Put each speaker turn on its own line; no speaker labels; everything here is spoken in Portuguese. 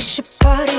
push apart